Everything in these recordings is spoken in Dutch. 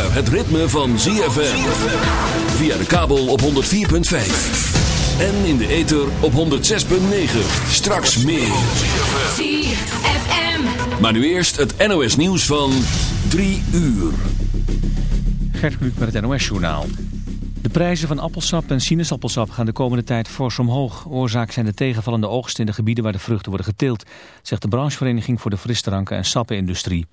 zover het ritme van ZFM. Via de kabel op 104.5. En in de ether op 106.9. Straks meer. ZFM. Maar nu eerst het NOS nieuws van 3 uur. Gert Kluk met het NOS-journaal. De prijzen van appelsap en sinaasappelsap gaan de komende tijd fors omhoog. Oorzaak zijn de tegenvallende oogsten in de gebieden waar de vruchten worden geteeld, zegt de branchevereniging voor de frisdranken- en sappenindustrie.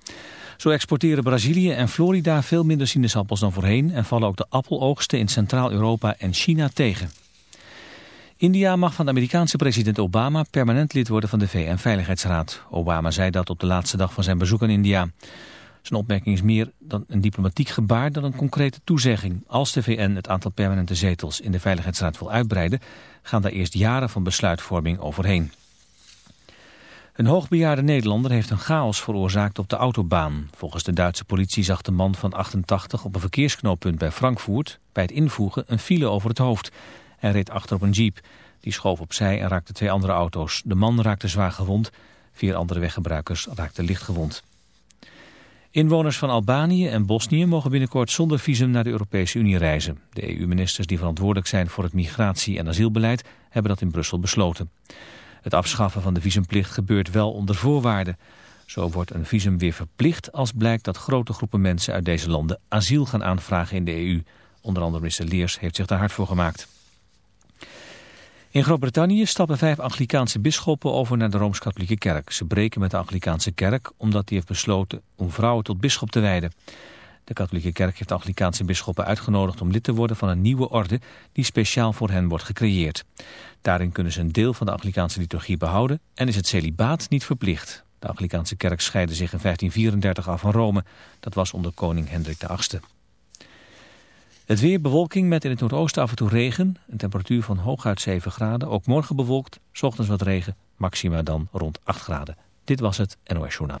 Zo exporteren Brazilië en Florida veel minder sinaasappels dan voorheen en vallen ook de appeloogsten in Centraal-Europa en China tegen. India mag van de Amerikaanse president Obama permanent lid worden van de VN-veiligheidsraad. Obama zei dat op de laatste dag van zijn bezoek aan India. Zijn opmerking is meer dan een diplomatiek gebaar dan een concrete toezegging. Als de VN het aantal permanente zetels in de Veiligheidsraad wil uitbreiden, gaan daar eerst jaren van besluitvorming overheen. Een hoogbejaarde Nederlander heeft een chaos veroorzaakt op de autobaan. Volgens de Duitse politie zag de man van 88 op een verkeersknooppunt bij Frankfurt bij het invoegen een file over het hoofd. Hij reed achter op een jeep. Die schoof opzij en raakte twee andere auto's. De man raakte zwaar gewond. Vier andere weggebruikers raakten licht gewond. Inwoners van Albanië en Bosnië mogen binnenkort zonder visum naar de Europese Unie reizen. De EU-ministers die verantwoordelijk zijn voor het migratie- en asielbeleid hebben dat in Brussel besloten. Het afschaffen van de visumplicht gebeurt wel onder voorwaarden. Zo wordt een visum weer verplicht als blijkt dat grote groepen mensen uit deze landen asiel gaan aanvragen in de EU. Onder andere minister Leers heeft zich daar hard voor gemaakt. In Groot-Brittannië stappen vijf Anglikaanse bisschoppen over naar de Rooms-Katholieke Kerk. Ze breken met de Anglikaanse Kerk omdat die heeft besloten om vrouwen tot bisschop te wijden. De Katholieke Kerk heeft de Anglikaanse bisschoppen uitgenodigd om lid te worden van een nieuwe orde die speciaal voor hen wordt gecreëerd. Daarin kunnen ze een deel van de Anglikaanse liturgie behouden en is het celibaat niet verplicht. De Anglikaanse Kerk scheidde zich in 1534 af van Rome. Dat was onder koning Hendrik VIII. Het weer bewolking met in het noordoosten af en toe regen. Een temperatuur van hooguit 7 graden. Ook morgen bewolkt, 's ochtends wat regen. Maxima dan rond 8 graden. Dit was het NOS Journaal.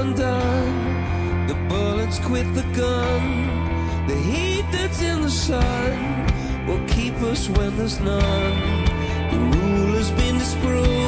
undone. The bullets quit the gun. The heat that's in the sun will keep us when there's none. The rule has been disproved.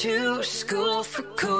to school for cool.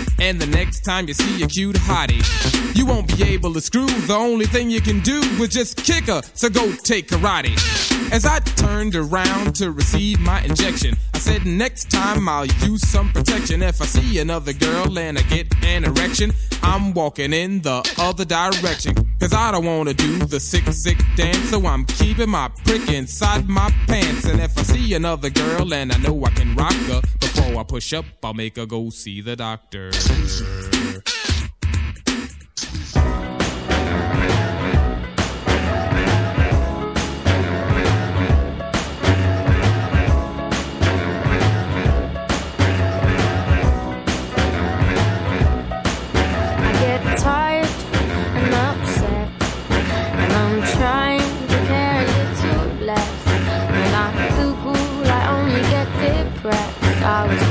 And the next time you see a cute hottie, you won't be able to screw. The only thing you can do is just kick her, so go take karate. As I turned around to receive my injection, I said, Next time I'll use some protection. If I see another girl and I get an erection, I'm walking in the other direction. Cause I don't wanna do the sick, sick dance, so I'm keeping my prick inside my pants. And if I see another girl and I know I can rock her, before I push up, I'll make her go see the doctor. I was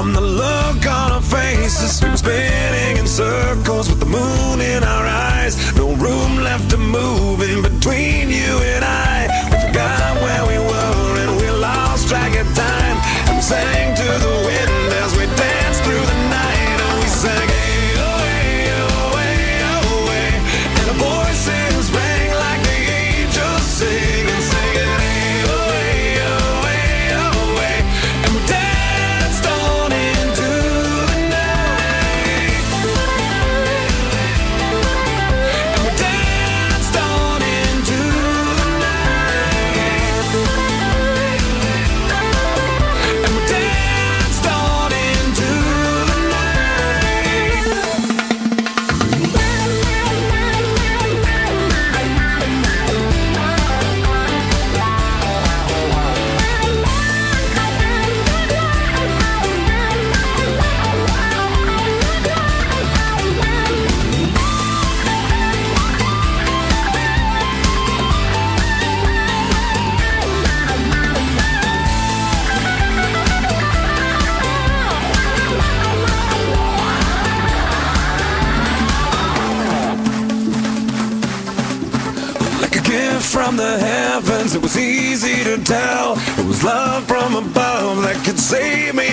from the look on our faces.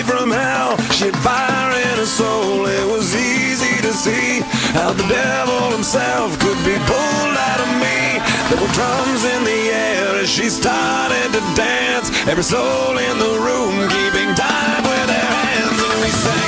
from hell. She fire in her soul. It was easy to see how the devil himself could be pulled out of me. There were drums in the air as she started to dance. Every soul in the room keeping time with their hands, and we sang.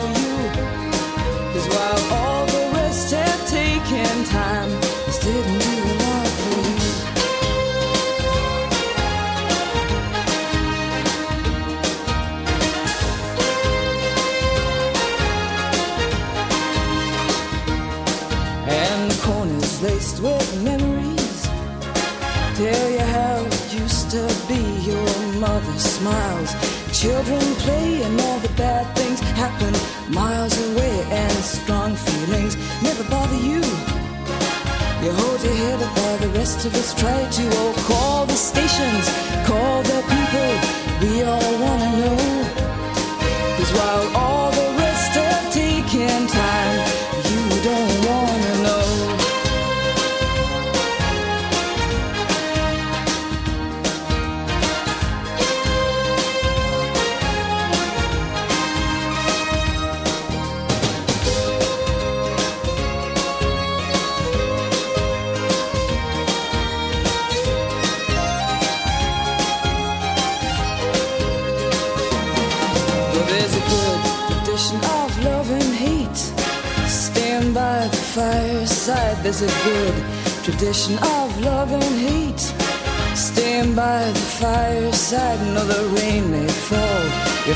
Children play and all the bad things happen miles away and strong feelings never bother you. You hold your head up while the rest of us try to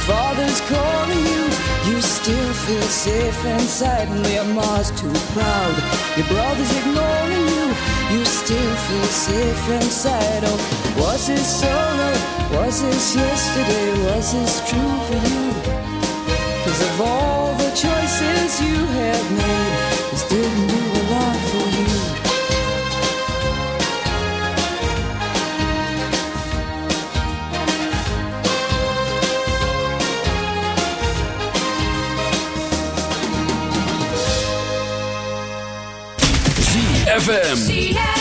father's calling you. You still feel safe and suddenly your mom's too proud. Your brother's ignoring you. You still feel safe inside. Oh, was this solo? Was this yesterday? Was this true for you? Cause of all the choices you have made. ZFM.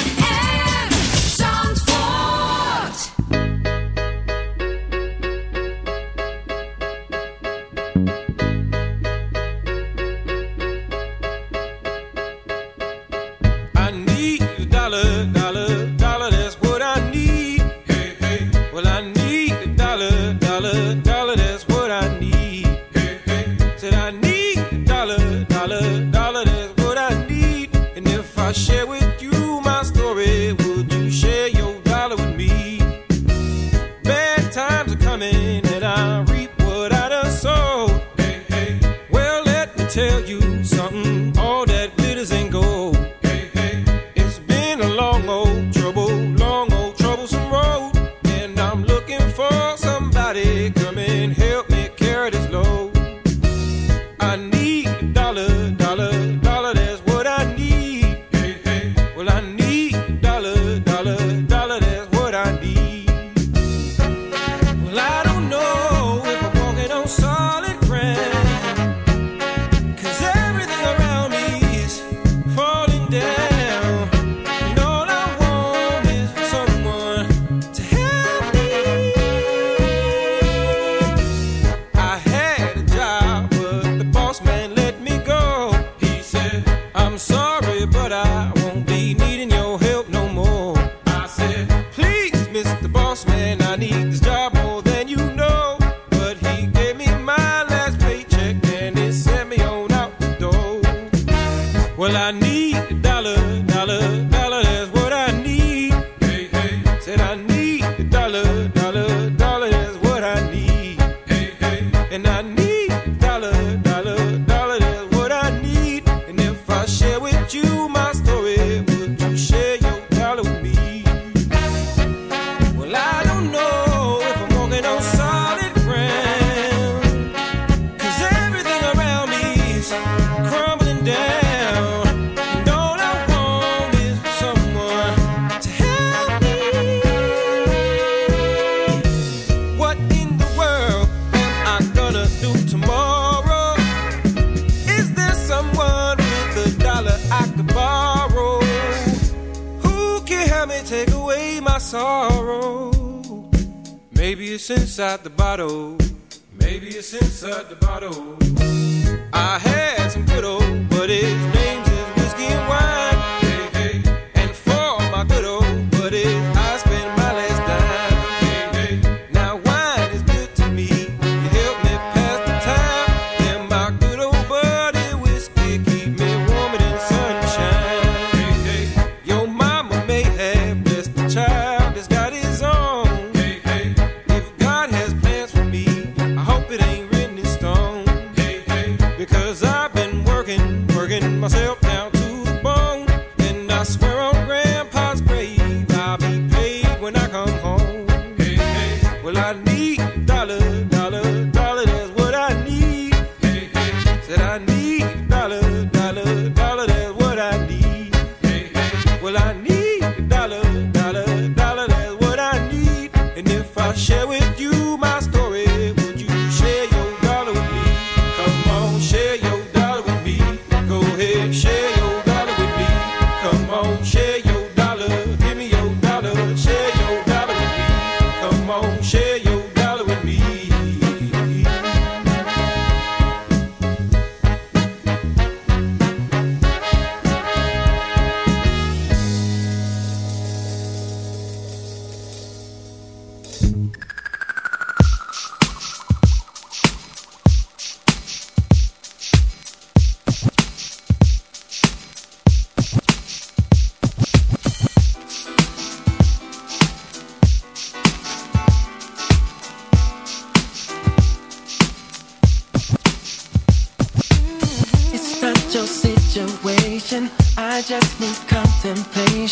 shadow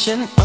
station.